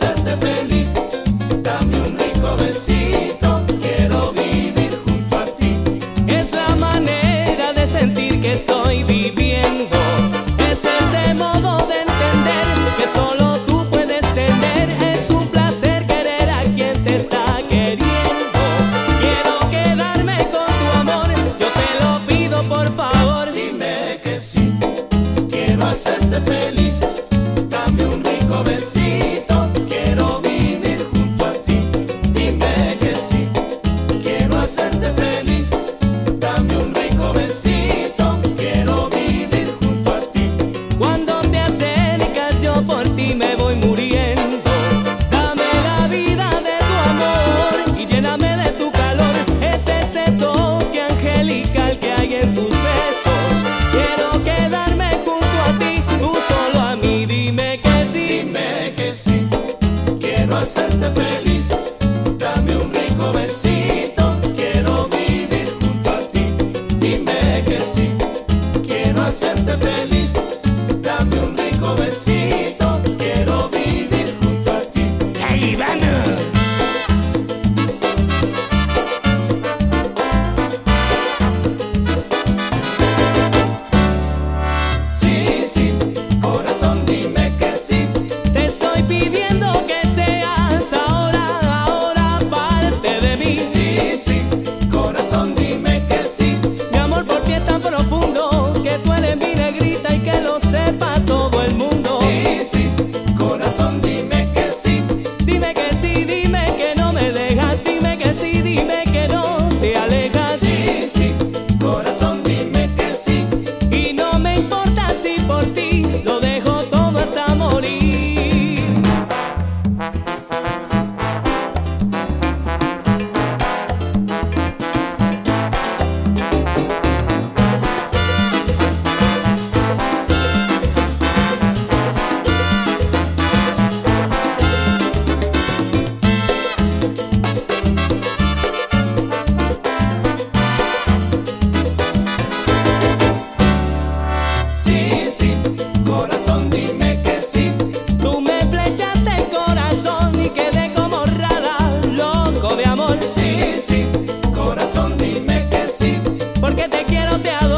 Hacerte feliz, dame un rico besito, quiero vivir junto a ti. Es la manera de sentir que estoy viviendo. Es ese modo de entender, que solo tú puedes tener. Es un placer querer a quien te está queriendo. Quiero quedarme con tu amor. Yo te lo pido, por favor. Dime que sí, quiero hacerte feliz. hacerte feliz. Dame un rico besito, quiero vivir junto a ti. Dime que sí, quiero hacerte feliz. Dame un rico besito, quiero vivir junto a ti. cambiado.